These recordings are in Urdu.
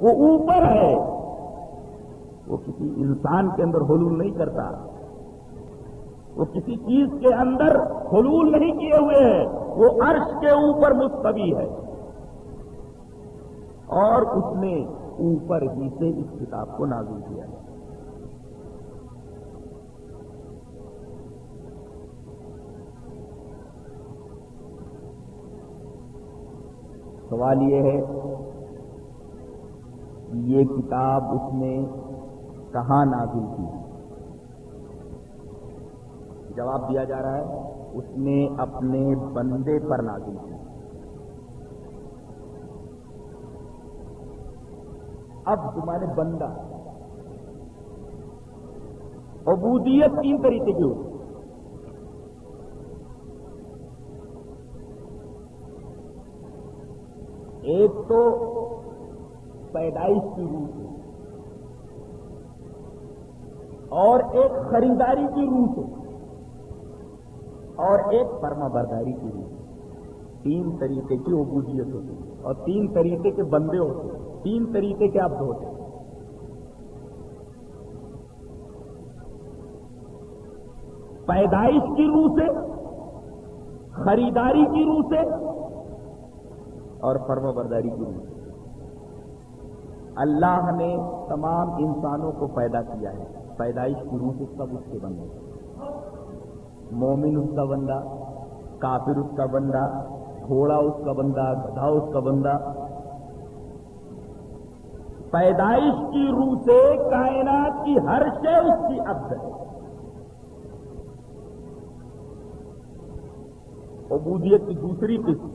وہ اوپر ہے۔ وہ کسی انسان کے اندر حلول نہیں کرتا۔ وہ کسی چیز کے اندر حلول نہیں کیے ہوئے ہیں۔ وہ عرش کے اوپر مستوی ہے۔ اور اس نے اوپر ہی سے اس کتاب کو نازل کیا۔ ہے سوال یہ ہے یہ کتاب اس نے کہاں نازل کی؟ جواب دیا جا رہا ہے، اس نے اپنے بندے پر نازل کی۔ اب تمہارے بندہ عبودیت تین طریقے کی ہوتی ایک تو پیدائش کی روح سے۔ اور ایک خریداری کی روح سے۔ اور ایک فرما برداری کی روح سے۔ تین طریقے کی عبودیت ہوتی ہے۔ اور تین طریقے کے بندے ہوتے ہیں۔ تین طریقے کے عبد ہوتے ہیں۔ پیدائش کی روح سے، خریداری کی روح سے اور فرما برداری کی روح سے۔ اللہ نے تمام انسانوں کو پیدا کیا ہے۔ پیدائش کی روح سے سب اس کے بندے۔ مومن اس کا بندہ، کافر اس کا بندہ، گھوڑا اس کا بندہ، گدھا اس کا بندہ۔ پیدائش کی روح سے کائنات کی ہر شے اس کی عبد ہے۔ عبودیت کی دوسری قسم،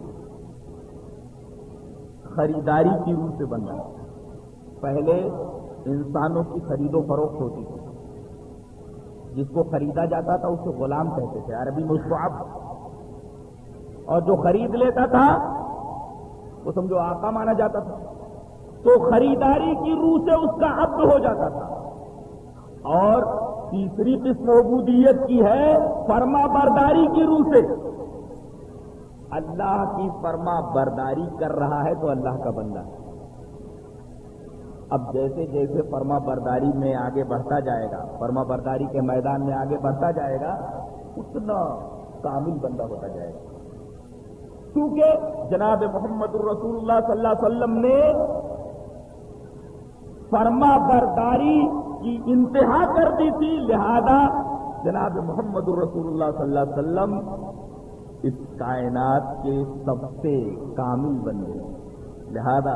خریداری کی روح سے بننا پہلے انسانوں کی خرید و فروخت ہوتی تھی۔ جس کو خریدا جاتا تھا اسے غلام کہتے تھے۔ عربی میں اس کو اب اور جو خرید لیتا تھا، وہ سمجھو آقا مانا جاتا تھا۔ تو خریداری کی روح سے اس کا عبد ہو جاتا تھا۔ اور تیسری قسم عبودیت کی ہے فرما برداری کی روح سے۔ اللہ کی فرما برداری کر رہا ہے تو اللہ کا بندہ۔ ہے اب جیسے جیسے فرما برداری میں آگے بڑھتا جائے گا، فرما برداری کے میدان میں آگے بڑھتا جائے گا، اتنا کامل بندہ ہوتا جائے گا۔ کیونکہ جناب محمد الرسول اللہ صلی اللہ علیہ وسلم نے فرما برداری کی انتہا کر دی تھی، لہذا جناب محمد الرسول اللہ صلی اللہ علیہ وسلم اس کائنات کے سب سے کامل بندے لہذا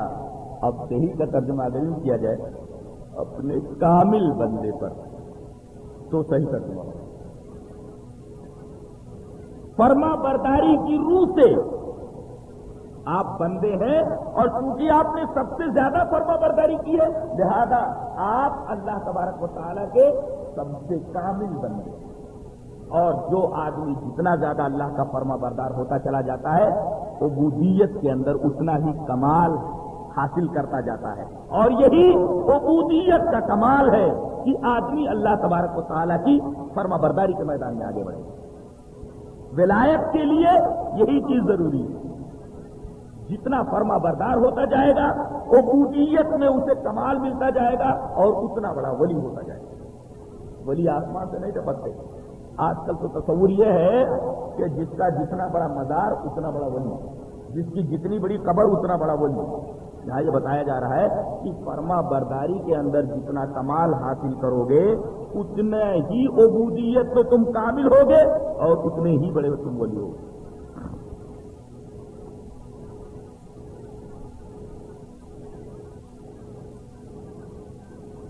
اب صحیح کا ترجمہ اگر کیا جائے، اپنے کامل بندے پر تو صحیح ترجمہ۔ فرما برداری کی روح سے آپ بندے ہیں اور چونکہ آپ نے سب سے زیادہ فرما برداری کی ہے، لہذا آپ اللہ تبارک و تعالیٰ کے سب سے کامل بندے اور جو آدمی جتنا زیادہ اللہ کا فرما بردار ہوتا چلا جاتا ہے، عبودیت کے اندر اتنا ہی کمال حاصل کرتا جاتا ہے۔ اور یہی عبودیت کا کمال ہے کہ آدمی اللہ تبارک و تعالیٰ کی فرما برداری کے میدان میں آگے بڑھے۔ ولایت کے لیے یہی چیز ضروری ہے۔ جتنا فرما بردار ہوتا جائے گا، عبودیت میں اسے کمال ملتا جائے گا اور اتنا بڑا ولی ہوتا جائے گا۔ ولی آسمان سے نہیں ٹپکتے۔ آج کل تو تصور یہ ہے کہ جس کا جتنا بڑا مزار، اتنا بڑا ولی۔ جس کی جتنی بڑی قبر، اتنا بڑا ولی۔ یہاں یہ بتایا جا رہا ہے کہ فرما برداری کے اندر جتنا کمال حاصل کرو گے، اتنے ہی عبودیت میں تم کامل ہوگے اور اتنے ہی بڑے تم ولی ہوگے۔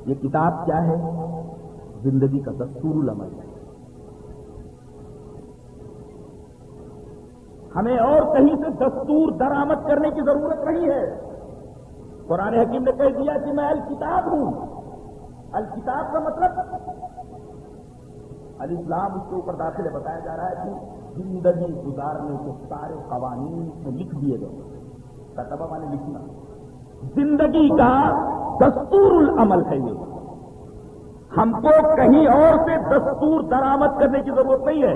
یہ کتاب کیا ہے؟ زندگی کا دستور العمل۔ ہے ہمیں اور کہیں سے دستور درآمد کرنے کی ضرورت نہیں ہے۔ قرآن حکیم نے کہہ دیا کہ میں الکتاب ہوں۔ الکتاب کا مطلب الاسلام اس کے اوپر داخل بتایا جا رہا ہے کہ زندگی گزارنے کے سارے قوانین میں لکھ دیے گئے۔ کتبہ میں نے لکھنا۔ زندگی کا دستور العمل ہے یہ۔ ہم کو کہیں اور سے دستور درآمد کرنے کی ضرورت نہیں ہے۔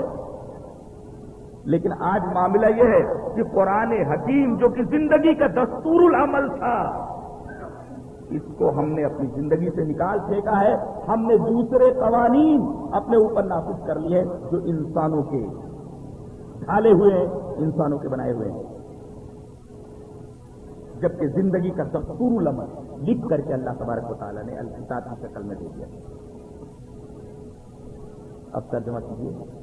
لیکن آج معاملہ یہ ہے کہ قرآن حکیم جو کہ زندگی کا دستور العمل تھا اس کو ہم نے اپنی زندگی سے نکال پھینکا ہے۔ ہم نے دوسرے قوانین اپنے اوپر نافذ کر لیے جو انسانوں کے ڈھالے ہوئے ہیں، انسانوں کے بنائے ہوئے ہیں۔ جبکہ زندگی کا دستور العمل لکھ کر کے اللہ تبارک و تعالیٰ نے الکتاب کی شکل میں دے دیا۔ اب ترجمہ کیجیے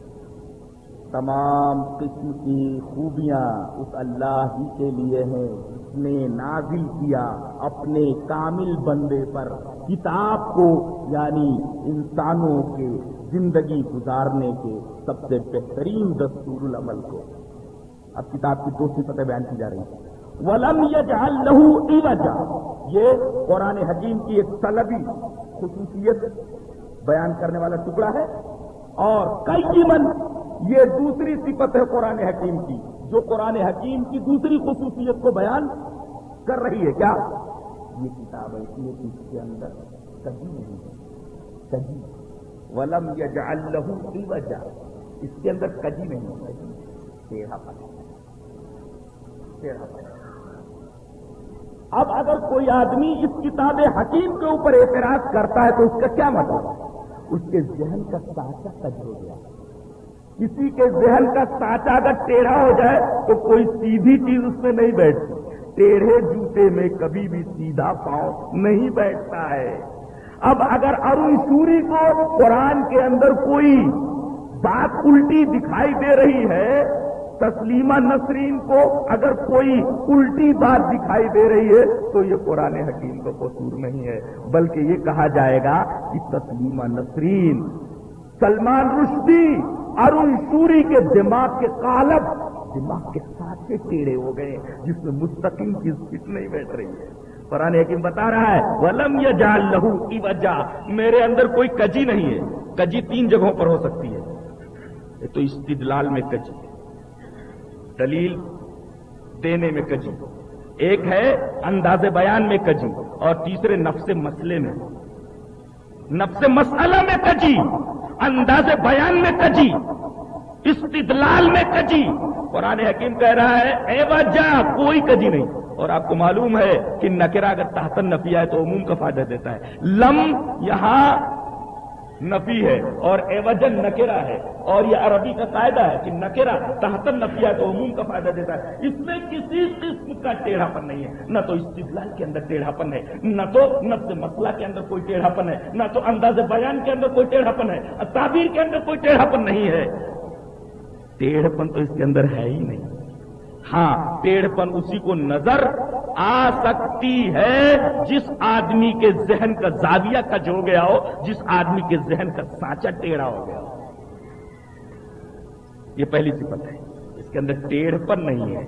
تمام قسم کی خوبیاں اس اللہ ہی کے لیے ہیں، جس نے نازل کیا اپنے کامل بندے پر کتاب کو یعنی انسانوں کے زندگی گزارنے کے سب سے بہترین دستور العمل کو۔ اب کتاب کی دو صفتیں بیان کی جا رہی ہیں۔ ولم یجعل له عوجا یہ قرآن حکیم کی ایک طلبی، خصوصیت بیان کرنے والا ٹکڑا ہے۔ اور کئی من یہ دوسری صفت ہے قرآن حکیم کی، جو قرآن حکیم کی دوسری خصوصیت کو بیان کر رہی ہے۔ کیا؟ یہ کتاب ایسی ہے، اس کے اندر کبھی نہیں ہے۔ کبھی ولم یجعل له عوجا اس کے اندر کجی نہیں ہے۔ ٹیڑھا پن اب اگر کوئی آدمی اس کتاب حکیم کے اوپر اعتراض کرتا ہے تو اس کا کیا مطلب؟ اس کے ذہن کا سانچا کج ہو گیا۔ ہے کسی کے ذہن کا سانچا اگر ٹیڑھا ہو جائے تو کوئی سیدھی چیز اس میں نہیں بیٹھتی۔ ٹیڑھے جوتے میں کبھی بھی سیدھا پاؤں نہیں بیٹھتا ہے۔ اب اگر ارون سوری کو قرآن کے اندر کوئی بات الٹی دکھائی دے رہی ہے، تسلیمہ نسرین کو اگر کوئی الٹی بات دکھائی دے رہی ہے، تو یہ قرآن حکیم کا قصور نہیں ہے۔ بلکہ یہ کہا جائے گا کہ تسلیمہ نسرین، سلمان رشدی ارون سوری کے دماغ کے قالب دماغ کے ساتھ کے ٹیڑے ہو گئے، جس میں مستقیم کی فٹ نہیں بیٹھ رہی ہے۔ قرآن حکیم بتا رہا ہے، ولم یا جال لہو کی وجہ میرے اندر کوئی کجی نہیں ہے۔ کجی تین جگہوں پر ہو سکتی ہے۔ تو استدلال میں کجی دلیل دینے میں کجی۔ ایک ہے انداز بیان میں کجی۔ اور تیسرے نفس مسئلے میں۔ نفس مسئلہ میں کجی۔ انداز بیان میں کجی استدلال میں کجی قرآن حکیم کہہ رہا ہے، اے وجہ، کوئی کجی نہیں۔ اور آپ کو معلوم ہے کہ نکرا اگر تحتن نفیہ ہے تو عموم کا فائدہ دیتا ہے۔ لم یہاں نفی ہے اور ایوجن نکرا ہے اور یہ عربی کا قاعدہ ہے کہ نکرا تحتن نفیا تو عموم کا فائدہ دیتا ہے۔ اس میں کسی قسم کا ٹیڑھا پن نہیں ہے۔ نہ تو استدلال کے اندر ٹیڑھا پن ہے، نہ تو نفس مسئلہ کے اندر کوئی ٹیڑھا پن ہے، نہ تو انداز بیان کے اندر کوئی ٹیڑھا پن ہے، تعبیر کے اندر کوئی ٹیڑھا پن نہیں ہے۔ ٹیڑھ پن تو اس کے اندر ہے ہی نہیں۔ ہاں ٹیڑھ پن اسی کو نظر آ سکتی ہے۔ جس آدمی کے ذہن کا زاویہ کج ہو گیا ہو، جس آدمی کے ذہن کا سانچا ٹیڑھا ہو گیا ہو۔ یہ پہلی صفت ہے۔ اس کے اندر ٹیڑھ پن نہیں ہے۔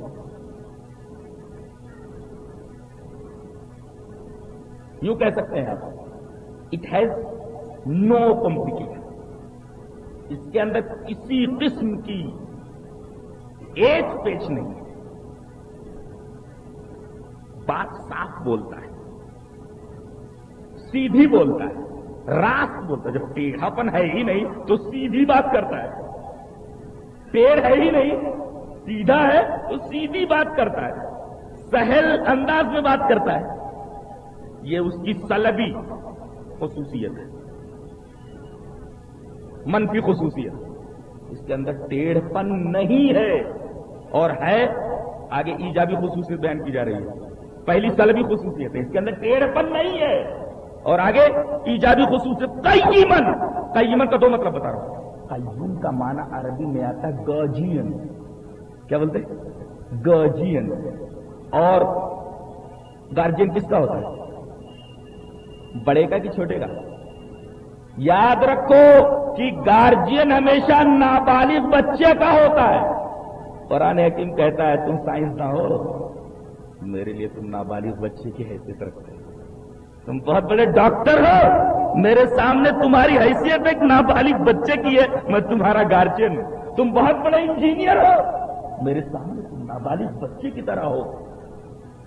یوں کہہ سکتے ہیں آپ۔ اٹ ہیز نو کمپلیکیشن اس کے اندر کسی قسم کی ایک پیچ نہیں ہے۔ بات صاف بولتا ہے، سیدھی بولتا ہے راست بولتا ہے، جب ٹیڑھاپن ہے ہی نہیں تو سیدھی بات کرتا ہے پیڑ ہے ہی نہیں، سیدھا ہے تو سیدھی بات کرتا ہے، سہل انداز میں بات کرتا ہے، یہ اس کی سلبی خصوصیت ہے، منفی خصوصیت، اس کے اندر ٹیڑھ پن نہیں ہے اور ہے، آگے ایجابی خصوصیت بیان کی جا رہی ہے۔ پہلی سلبی خصوصیت ہے اس کے اندر ٹیڑھ پن نہیں ہے۔ اور آگے ایجابی خصوصیت کئی من کئی من کا دو مطلب بتا رہا ہوں۔ قیوم کا معنی عربی میں آتا ہے گجین۔ کیا بولتے گجین۔ اور گارجین کس کا ہوتا ہے؟ بڑے کا کہ چھوٹے کا؟ یاد رکھو کہ گارجین ہمیشہ نابالغ بچے کا ہوتا ہے۔ قرآن حکیم کہتا ہے تم سائنس نہ ہو۔ میرے لیے تم نابالغ بچے کی حیثیت رکھتے تم بہت بڑے ڈاکٹر ہو۔ میرے سامنے تمہاری حیثیت ایک نابالغ بچے کی ہے، میں تمہارا گارجین ہوں۔ تم بہت بڑے انجینئر ہو۔ میرے سامنے تم نابالغ بچے کی طرح ہو۔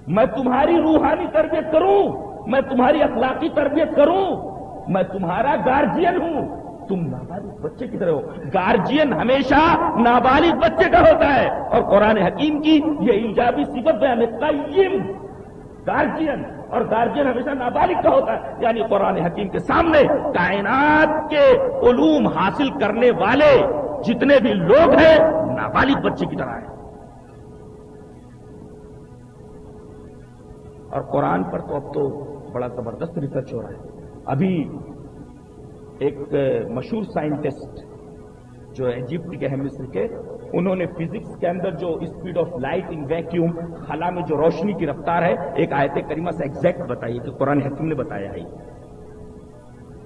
میں تمہاری روحانی تربیت کروں۔ میں تمہاری اخلاقی تربیت کروں۔ میں تمہارا گارجین ہوں۔ تم نابالغ بچے کی طرح ہو۔ گارجین ہمیشہ نابالغ بچے کا ہوتا ہے۔ اور قرآن حکیم کی یہ ایجابی صفت بیان ہے، قیم۔ گارجین اور گارجین ہمیشہ نابالغ کا ہوتا ہے۔ یعنی قرآن حکیم کے سامنے کائنات کے علوم حاصل کرنے والے جتنے بھی لوگ ہیں، نابالغ بچے کی طرح ہیں۔ اور قرآن پر تو اب تو بڑا زبردست ریسرچ ہو رہا ہے۔ ابھی ایک مشہور سائنٹسٹ جو ایجپٹ کے ہیں، مصر کے، انہوں نے فزکس کے اندر جو speed of light in vacuum خلا میں جو روشنی کی رفتار ہے، ایک آیت کریمہ سے ایگزیکٹ بتائی کہ قرآن حکیم نے بتایا ہے۔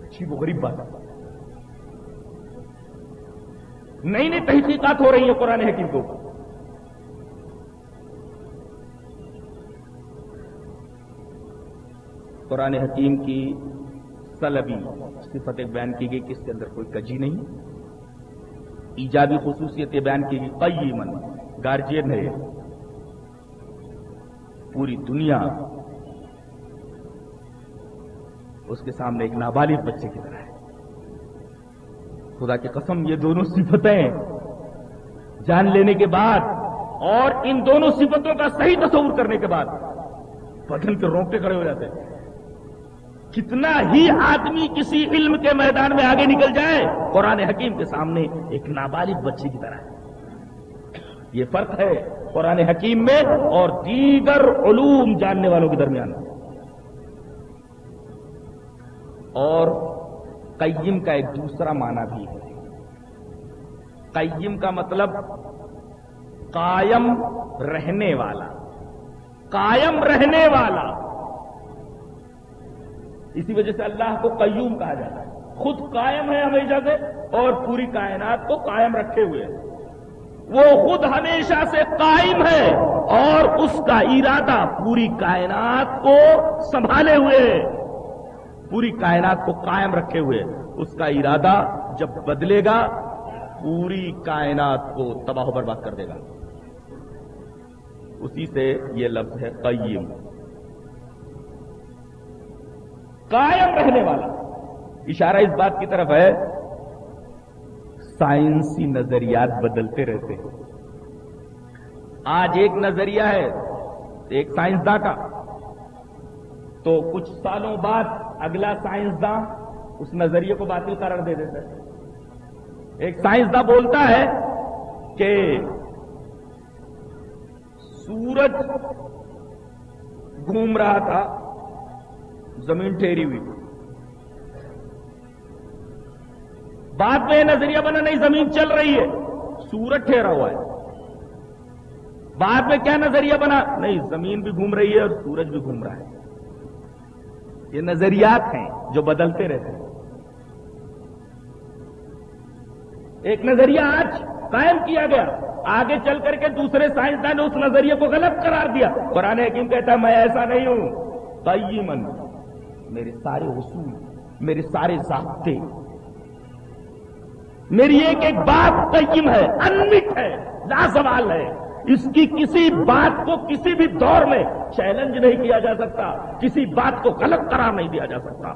اچھی وہ غریب بات نئی نئی تحقیقات ہو رہی ہیں قرآن حکیم کو۔ قرآن حکیم کی سلبی، صفت بیان کی گئی کہ اس کے اندر کوئی کجی نہیں۔ ایجابی خصوصیت بیان کی گئی کئی من گارجین ہے۔ پوری دنیا اس کے سامنے ایک نابالغ بچے کی طرح ہے۔ خدا کی قسم، یہ دونوں صفتیں جان لینے کے بعد اور ان دونوں صفتوں کا صحیح تصور کرنے کے بعد بدن کے روکتے کھڑے ہو جاتے ہیں۔ کتنا ہی آدمی کسی علم کے میدان میں آگے نکل جائے، قرآن حکیم کے سامنے ایک نابالغ بچے کی طرح ہے۔ یہ فرق ہے قرآن حکیم میں اور دیگر علوم جاننے والوں کے درمیان۔ اور قیم کا ایک دوسرا معنی بھی ہے۔ قیم کا مطلب قائم رہنے والا۔ قائم رہنے والا۔ اسی وجہ سے اللہ کو قیوم کہا جاتا ہے۔ خود قائم ہے ہمیشہ سے اور پوری کائنات کو قائم رکھے ہوئے وہ خود ہمیشہ سے قائم ہے اور اس کا ارادہ پوری کائنات کو سنبھالے ہوئے ہے پوری کائنات کو قائم رکھے ہوئے اس کا ارادہ جب بدلے گا، پوری کائنات کو تباہ و برباد کر دے گا۔ اسی سے یہ لفظ ہے قیم۔ قائم رہنے والا۔ اشارہ اس بات کی طرف ہے، سائنسی نظریات بدلتے رہتے ہیں۔ آج ایک نظریہ ہے، ایک سائنسداں کا۔ تو کچھ سالوں بعد اگلا سائنسداں اس نظریے کو باطل قرار دے دیتا ہے۔ ایک سائنسداں بولتا ہے کہ سورج گھوم رہا تھا۔ زمین ٹھہری ہوئی۔ بعد میں نظریہ بنا، نہیں، زمین چل رہی ہے۔ سورج ٹھہرا ہوا ہے۔ بعد میں کیا نظریہ بنا؟ نہیں، زمین بھی گھوم رہی ہے اور سورج بھی گھوم رہا ہے۔ یہ نظریات ہیں جو بدلتے رہتے ہیں۔ ایک نظریہ آج قائم کیا گیا۔ آگے چل کر کے دوسرے سائنسدان نے اس نظریے کو غلط قرار دیا۔ قرآن حکیم کہتا ہے، میں ایسا نہیں ہوں۔ قیمن میرے سارے اصول میرے سارے ضابطے۔ میری ایک ایک بات قیم ہے انمٹ ہے لاسوال ہے۔ اس کی کسی بات کو کسی بھی دور میں چیلنج نہیں کیا جا سکتا، کسی بات کو غلط قرار نہیں دیا جا سکتا۔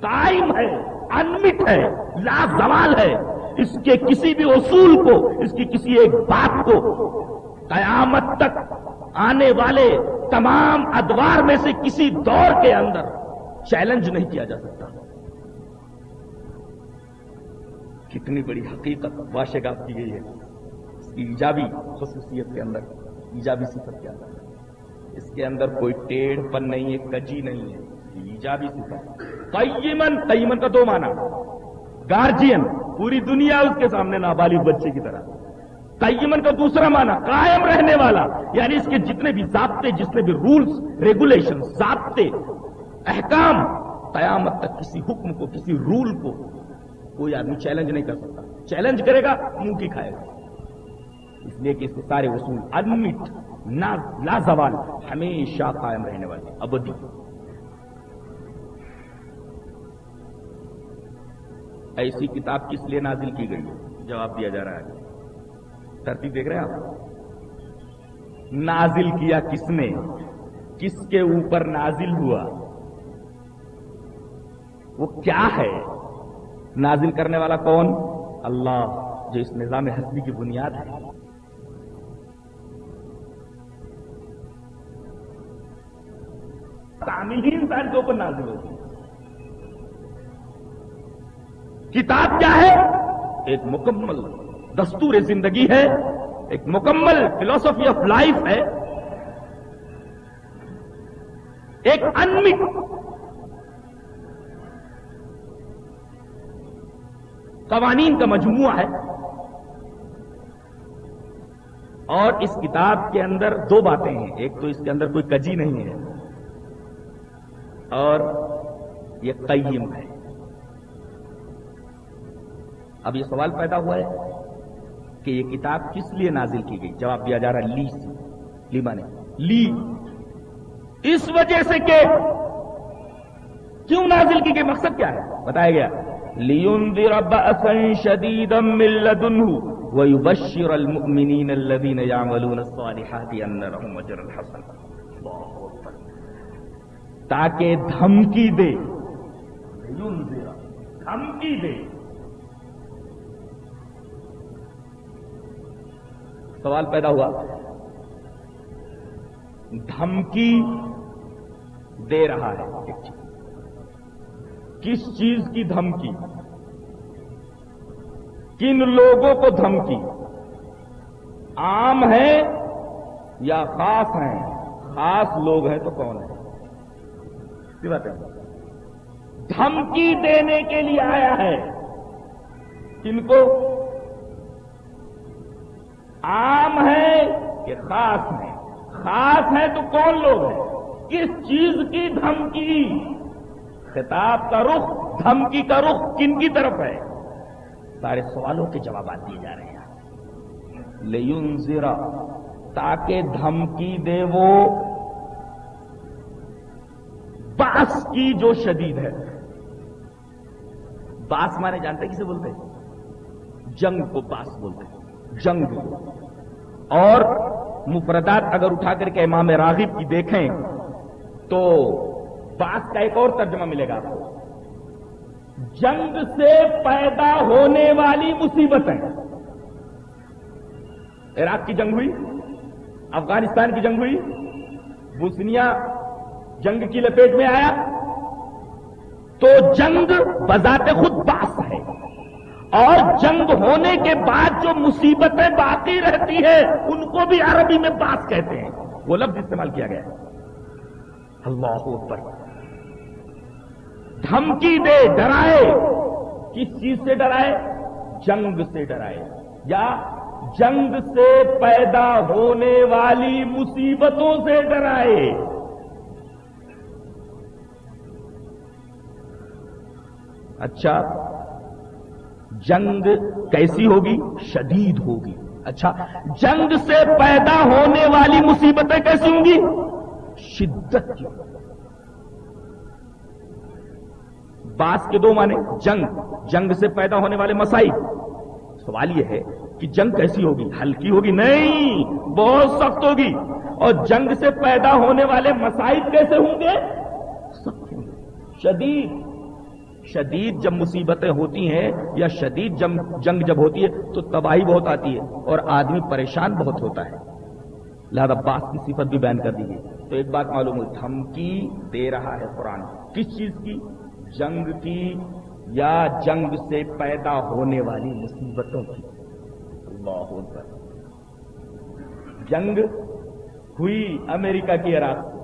قائم ہے انمٹ ہے، لازوال ہے۔ اس کے کسی بھی اصول کو، اس کی کسی ایک بات کو قیامت تک آنے والے تمام ادوار میں سے کسی دور کے اندر چیلنج نہیں کیا جا سکتا۔ کتنی بڑی حقیقت واشگاف کی گئی ہے۔ اس کی ایجابی خصوصیت کے اندر، ایجابی صفت کے اندر۔ اس کے اندر کوئی ٹیڑھ پن نہیں ہے، کجی نہیں ہے۔ ایجابی صفت۔ قیمن قیمن کا دو معنی۔ گارجین، پوری دنیا اس کے سامنے نابالغ بچے کی طرح۔ قیمن کا دوسرا معنی، قائم رہنے والا۔ یعنی اس کے جتنے بھی ضابطے، جتنے بھی رولز ریگولیشن ضابطے۔ احکام قیامت تک کسی حکم کو، کسی رول کو کوئی آدمی چیلنج نہیں کر سکتا۔ چیلنج کرے گا، منہ کی کھائے گا۔ اس لیے کہ اس کے سارے اصول انمٹ لازوال، ہمیشہ قائم رہنے والے، ابدی۔ ایسی کتاب کس لیے نازل کی گئی؟ ہے جواب دیا جا رہا ہے۔ ترتیب دیکھ رہے ہیں آپ؟ نازل کیا کس نے؟ کس کے اوپر نازل ہوا؟ وہ کیا ہے؟ نازل کرنے والا کون؟ اللہ، جو اس نظام حسبی کی بنیاد ہے۔ کامل ہی انسان کے اوپر نازل ہوتی کتاب کیا ہے؟ ایک مکمل دستور زندگی ہے، ایک مکمل فلاسفی آف لائف ہے۔ ایک انمک قوانین کا مجموعہ ہے۔ اور اس کتاب کے اندر دو باتیں ہیں۔ ایک تو اس کے اندر کوئی کجی نہیں ہے۔ اور یہ قیم ہے۔ اب یہ سوال پیدا ہوا ہے کہ یہ کتاب کس لیے نازل کی گئی؟ جواب دیا جا رہا ہے لی سے۔ لی مانے لی۔ اس وجہ سے کہ کیوں نازل کی گئی؟ مقصد کیا ہے؟ بتایا گیا۔ لِيُنذِرَ بَأْسًا شَدِيدًا مِّن لَّدُنْهُ وَيُبَشِّرَ الْمُؤْمِنِينَ الَّذِينَ يَعْمَلُونَ الصَّالِحَاتِ أَنَّ لَهُمْ أَجْرًا حَسَنًا تاکہ دھمکی دے. دھمکی دے. سوال پیدا ہوا. دھمکی دے رہا ہے. ایک چیز کس چیز کی دھمکی؟ کن لوگوں کو دھمکی؟ عام ہے یا خاص ہیں؟ خاص لوگ ہیں تو کون ہے بات ہے۔ دھمکی دینے کے لیے آیا ہے۔ کن کو؟ عام ہے کہ خاص ہے خاص ہے تو کون لوگ ہیں؟ کس چیز کی دھمکی؟ خطاب کا رخ، دھمکی کا رخ کن کی طرف ہے؟ سارے سوالوں کے جوابات دیے جا رہے ہیں۔ لیون زیرا تاکہ دھمکی دے وہ باس کی جو شدید ہے۔ باس مانے جانتے کسے بولتے؟ جنگ کو باس بولتے جنگ۔ اور مفردات اگر اٹھا کر کے امام راغب کی دیکھیں تو باس کا ایک اور ترجمہ ملے گا۔ آپ کو جنگ سے پیدا ہونے والی مصیبتیں۔ عراق کی جنگ ہوئی، افغانستان کی جنگ ہوئی، بوسنیا جنگ کی لپیٹ میں آیا۔ تو جنگ بذات خود باس ہے۔ اور جنگ ہونے کے بعد جو مصیبتیں باقی رہتی ہیں، ان کو بھی عربی میں باس کہتے ہیں۔ وہ لفظ استعمال کیا گیا۔ اللہ اکبر۔ دھمکی دے، ڈرائے۔ کس چیز سے ڈرائے؟ جنگ سے ڈرائے۔ یا جنگ سے پیدا ہونے والی مصیبتوں سے ڈرائے۔ اچھا جنگ کیسی ہوگی؟ شدید ہوگی۔ اچھا جنگ سے پیدا ہونے والی مصیبتیں کیسی ہوں گی؟ شدت کی۔ باس کے دو معنی، جنگ جنگ سے پیدا ہونے والے مسائل۔ سوال یہ ہے کہ جنگ کیسی ہوگی؟ ہلکی ہوگی؟ نہیں، بہت سخت ہوگی۔ اور جنگ سے پیدا ہونے والے مسائل کیسے ہوں گے؟ سخت ہوں گے۔ شدید۔ شدید جب مصیبتیں ہوتی ہیں یا شدید جنگ جب ہوتی ہے تو تباہی بہت آتی ہے اور آدمی پریشان بہت ہوتا ہے۔ لہذا باس کی صفت بھی بیان کر دی گئی۔ تو ایک بات معلوم ہوئی، دھمکی دے رہا ہے قرآن۔ کس چیز کی؟ جنگ کی یا جنگ سے پیدا ہونے والی مصیبتوں کی۔ اللہ اکبر۔ جنگ ہوئی امریکہ کی عراق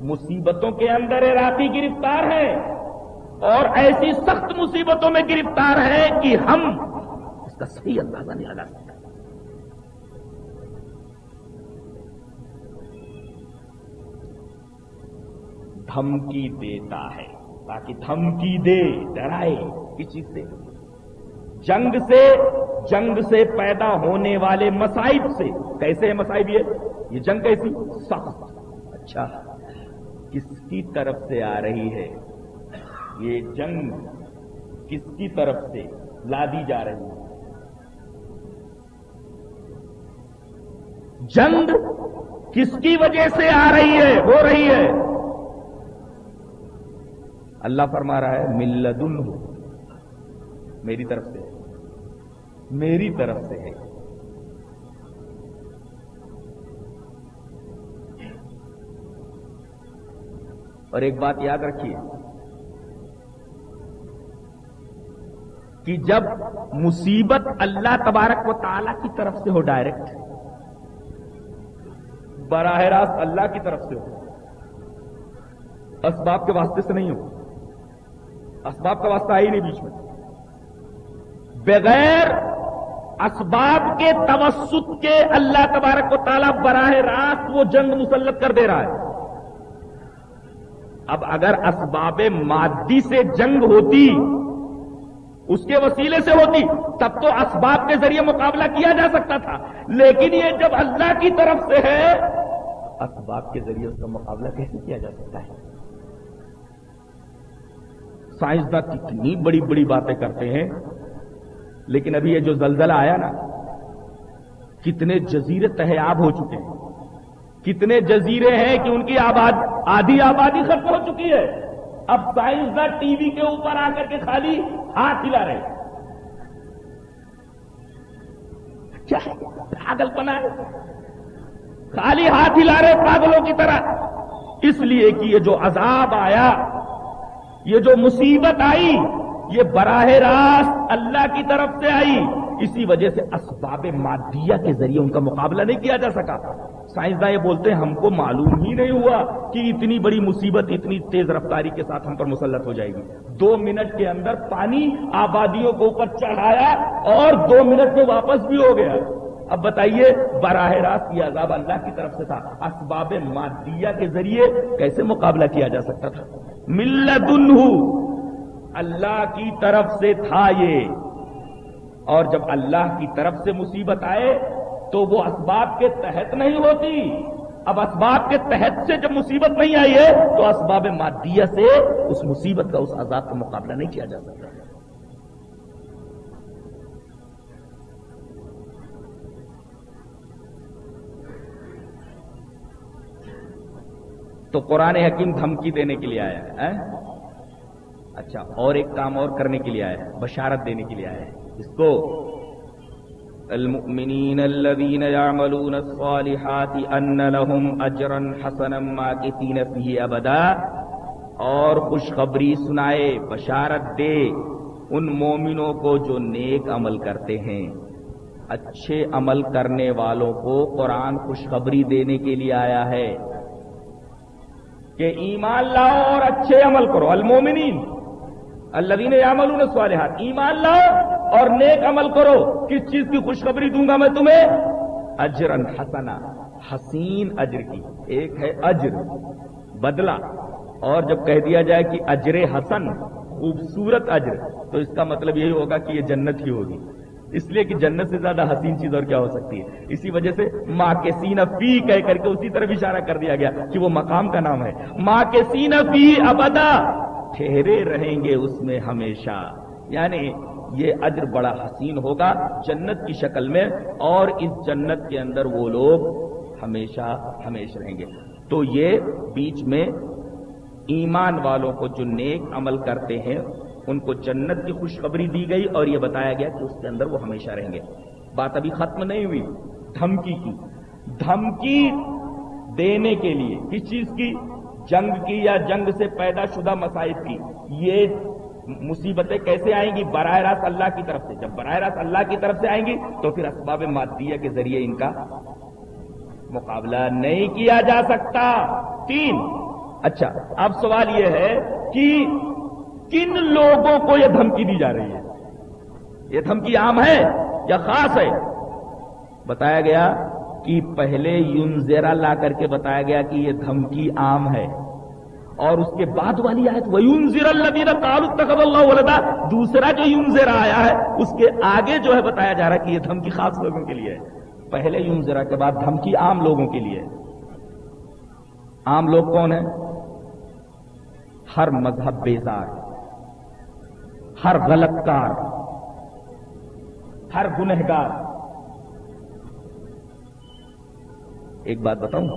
مصیبتوں کے اندر عراقی گرفتار ہے اور ایسی سخت مصیبتوں میں گرفتار ہے کہ ہم اس کا صحیح اندازہ نہیں لگا سکتے۔ دھمکی دیتا ہے تاکہ دھمکی دے ڈرائے کس چیز سے جنگ سے جنگ سے پیدا ہونے والے مسائب سے کیسے مسائب یہ یہ جنگ کیسی سخت اچھا کس کی طرف سے آ رہی ہے یہ جنگ کس کی طرف سے لا دی جا رہی ہے جنگ کس کی وجہ سے آ رہی ہے ہو رہی ہے اللہ فرما رہا ہے ملدن ہو میری طرف سے میری طرف سے ہے۔ اور ایک بات یاد رکھیے، کہ جب مصیبت اللہ تبارک و تعالی کی طرف سے ہو ڈائریکٹ براہ راست اللہ کی طرف سے ہو اسباب کے واسطے سے نہیں ہو۔ اسباب کا واسطہ ہی نہیں بیچ میں۔ بغیر اسباب کے توسط کے اللہ تبارک و تعالیٰ براہ راست وہ جنگ مسلط کر دے رہا ہے۔ اب اگر اسباب مادی سے جنگ ہوتی، اس کے وسیلے سے ہوتی، تب تو اسباب کے ذریعے مقابلہ کیا جا سکتا تھا۔ لیکن یہ جب اللہ کی طرف سے ہے، اسباب کے ذریعے اس کا مقابلہ کیسے کیا جا سکتا ہے؟ سائنسداں کتنی بڑی بڑی باتیں کرتے ہیں۔ لیکن ابھی یہ جو زلزلہ آیا نا، کتنے جزیرے تہیاب ہو چکے ہیں۔ کتنے جزیرے ہیں کہ ان کی آباد، آدھی آبادی ختم ہو چکی ہے۔ اب سائنسداں ٹی وی کے اوپر آ کر کے خالی ہاتھ ہلا رہے کیا پاگل پنا ہے۔ خالی ہاتھ ہلا رہے پاگلوں کی طرح۔ اس لیے کہ یہ جو عذاب آیا یہ جو مصیبت آئی، یہ براہ راست اللہ کی طرف سے آئی، اسی وجہ سے اسباب مادیہ کے ذریعے ان کا مقابلہ نہیں کیا جا سکا۔ سائنسداں یہ بولتے ہیں، ہم کو معلوم ہی نہیں ہوا کہ اتنی بڑی مصیبت، اتنی تیز رفتاری کے ساتھ ہم پر مسلط ہو جائے گی۔ دو منٹ کے اندر پانی آبادیوں کو اوپر چڑھایا اور دو منٹ میں واپس بھی ہو گیا۔ اب بتائیے، براہ راست یہ عذاب اللہ کی طرف سے تھا۔ اسباب مادیہ کے ذریعے کیسے مقابلہ کیا جا سکتا تھا؟ ملت اللہ کی طرف سے تھا یہ۔ اور جب اللہ کی طرف سے مصیبت آئے، تو وہ اسباب کے تحت نہیں ہوتی۔ اب اسباب کے تحت سے جب مصیبت نہیں آئی ہے، تو اسباب مادیہ سے اس مصیبت کا، اس عذاب کا مقابلہ نہیں کیا جا سکتا۔ تو قرآن حکیم دھمکی دینے کے لیے آیا ہے اچھا اور ایک کام اور کرنے کے لیے آیا ہے، بشارت دینے کے لیے آیا ہے۔ اس کو المؤمنین الذین يعملون الصالحات ان لهم اجرا حسنا ماکثین فیہ ابدا، اور خوشخبری سنائے، بشارت دے ان مومنوں کو جو نیک عمل کرتے ہیں۔ اچھے عمل کرنے والوں کو قرآن خوشخبری دینے کے لیے آیا ہے۔ کہ ایمان لاؤ اور اچھے عمل کرو۔ المومنین، الذین یعملون الصالحات، ایمان لاؤ اور نیک عمل کرو۔ کس چیز کی خوشخبری دوں گا میں تمہیں؟ اجرن حسنا، حسین اجر کی۔ ایک ہے اجر، بدلہ۔ اور جب کہہ دیا جائے کہ اجر حسن، خوبصورت اجر، تو اس کا مطلب یہی ہوگا کہ یہ جنت ہی ہوگی۔ اس لیے کہ جنت سے زیادہ حسین چیز اور کیا ہو سکتی ہے؟ اسی وجہ سے ماں کے سینہ فی کہہ کر کے اسی طرف اشارہ کر دیا گیا کہ وہ مقام کا نام ہے۔ ماں کے سینہ فی ابدا۔ ٹھہرے رہیں گے اس میں ہمیشہ۔ یعنی یہ اجر بڑا حسین ہوگا جنت کی شکل میں اور اس جنت کے اندر وہ لوگ ہمیشہ ہمیشہ رہیں گے۔ تو یہ بیچ میں ایمان والوں کو جو نیک عمل کرتے ہیں ان کو جنت کی خوشخبری دی گئی اور یہ بتایا گیا کہ اس کے اندر وہ ہمیشہ رہیں گے۔ بات ابھی ختم نہیں ہوئی۔ دھمکی کی۔ دھمکی دینے کے لیے کس چیز کی؟ جنگ کی یا جنگ سے پیدا شدہ مسائل کی۔ یہ مصیبتیں کیسے آئیں گی؟ براہ راست اللہ کی طرف سے۔ جب براہ راست اللہ کی طرف سے آئیں گی تو پھر اسباب مادیہ کے ذریعے ان کا مقابلہ نہیں کیا جا سکتا۔ تین۔ اچھا اب سوال یہ ہے کہ کن لوگوں کو یہ دھمکی دی جا رہی ہے؟ یہ دھمکی عام ہے یا خاص ہے؟ بتایا گیا کہ پہلے یون زیرا لا کر کے بتایا گیا کہ یہ دھمکی عام ہے۔ اور اس کے بعد والی آیت ویون زیر اللہ تعلق تخب اللہ ولدا۔ دوسرا جو یون زیرا آیا ہے، اس کے آگے جو ہے بتایا جا رہا ہے کہ یہ دھمکی خاص لوگوں کے لیے ہے۔ پہلے یون زیرا کے بعد دھمکی عام لوگوں کے لیے عام لوگ کون ہیں؟ ہر مذہب بیزار ہر غلط کار، ہر گنہگار۔ ایک بات بتاؤں،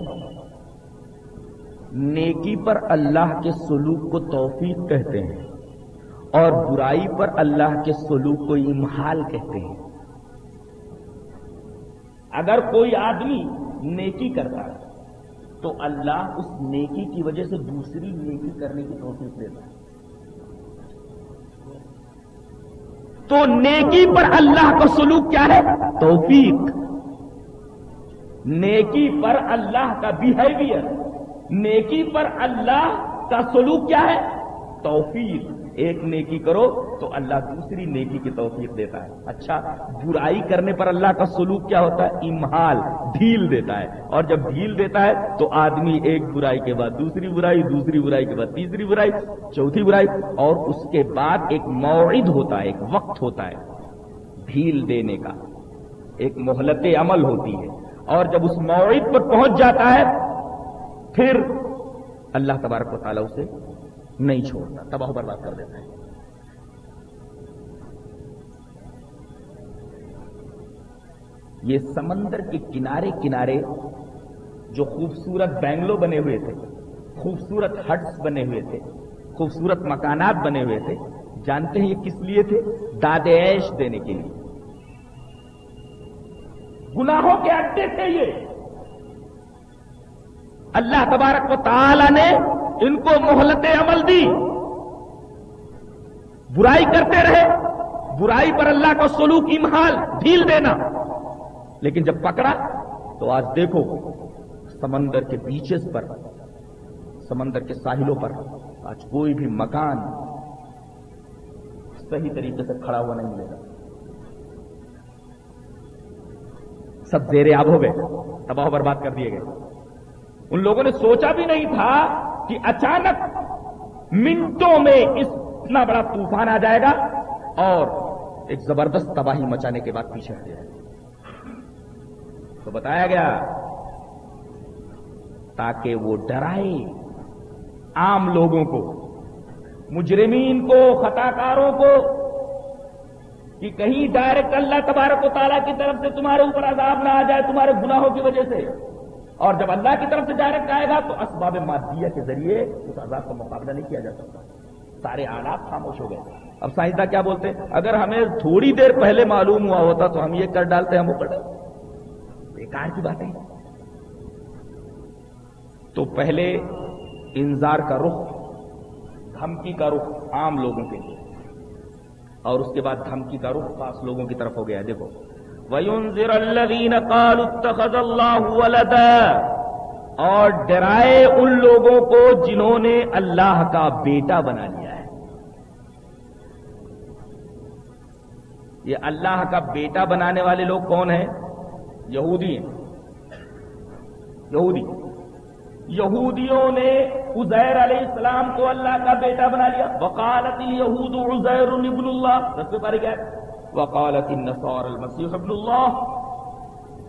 نیکی پر اللہ کے سلوک کو توفیق کہتے ہیں اور برائی پر اللہ کے سلوک کو امحال کہتے ہیں۔ اگر کوئی آدمی نیکی کرتا ہے، تو اللہ اس نیکی کی وجہ سے دوسری نیکی کرنے کی توفیق دیتا ہے۔ تو نیکی پر اللہ کا سلوک کیا ہے؟ توفیق۔ نیکی پر اللہ کا بیہیویئر نیکی پر اللہ کا سلوک کیا ہے؟ توفیق۔ ایک نیکی کرو تو اللہ دوسری نیکی کی توفیق دیتا ہے۔ اچھا برائی کرنے پر اللہ کا سلوک کیا ہوتا ہے؟ امحال ڈھیل دیتا ہے۔ اور جب ڈھیل دیتا ہے تو آدمی ایک برائی کے بعد دوسری برائی دوسری برائی کے بعد تیسری برائی، چوتھی برائی، اور اس کے بعد ایک موعد ہوتا ہے، ایک وقت ہوتا ہے ڈھیل دینے کا۔ ایک مہلت عمل ہوتی ہے۔ اور جب اس موعد پر پہنچ جاتا ہے، پھر اللہ تبارک و تعالیٰ اسے نہیں چھوڑتا تباہ برباد کر دیتا ہے یہ سمندر کے کنارے کنارے جو خوبصورت بینگلو بنے ہوئے تھے، خوبصورت ہٹس بنے ہوئے تھے، خوبصورت مکانات بنے ہوئے تھے، جانتے ہیں یہ کس لیے تھے؟ دادیش دینے کے لیے۔ گناہوں کے اڈے تھے یہ۔ اللہ تبارک و تعالی نے ان کو مہلت عمل دی۔ برائی کرتے رہے، برائی پر اللہ کا سلوک امحال ڈھیل دینا۔ لیکن جب پکڑا تو آج دیکھو، سمندر کے بیچز پر، سمندر کے ساحلوں پر آج کوئی بھی مکان صحیح طریقے سے کھڑا ہوا نہیں ملے گا۔ سب زیر آب ہو گئے، تباہ برباد کر دیے گئے۔ ان لوگوں نے سوچا بھی نہیں تھا کہ اچانک منٹوں میں اتنا بڑا طوفان آ جائے گا اور ایک زبردست تباہی مچانے کے بعد پیچھے ہٹ جائے تو بتایا گیا تاکہ وہ ڈرائے عام لوگوں کو، مجرمین کو خطا کاروں کو، کہ کہیں ڈائریکٹ اللہ تبارک و تعالیٰ کی طرف سے تمہارے اوپر عذاب نہ آ جائے تمہارے گناہوں کی وجہ سے۔ اور جب اللہ کی طرف سے ڈائریکٹ آئے گا تو اسباب مادیہ کے ذریعے اس عذاب کا مقابلہ نہیں کیا جا سکتا۔ سارے آلات خاموش ہو گئے۔ اب سائنسداں کیا بولتے ہیں؟ اگر ہمیں تھوڑی دیر پہلے معلوم ہوا ہوتا تو ہم یہ کر ڈالتے، ہم وہ کر ڈالتے۔ بیکار کی باتیں۔ تو پہلے انذار کا رخ، دھمکی کا رخ عام لوگوں کے لیے۔ اور اس کے بعد دھمکی کا رخ خاص لوگوں کی طرف ہو گیا دیکھو وَيُنذِرَ الَّذِينَ قَالُوا اتَّخَذَ اللَّهُ وَلَدًا اور ڈرائے ان لوگوں کو جنہوں نے اللہ کا بیٹا بنا لیا ہے۔ یہ اللہ کا بیٹا بنانے والے لوگ کون ہیں؟ یہودی ہیں۔ یہودی۔ یہودیوں نے عزیر علیہ السلام کو اللہ کا بیٹا بنا لیا۔ وقالت اليہود عزیر ابن اللہ دس پہ پارے کیا وقالت النصار المسیح ابن اللہ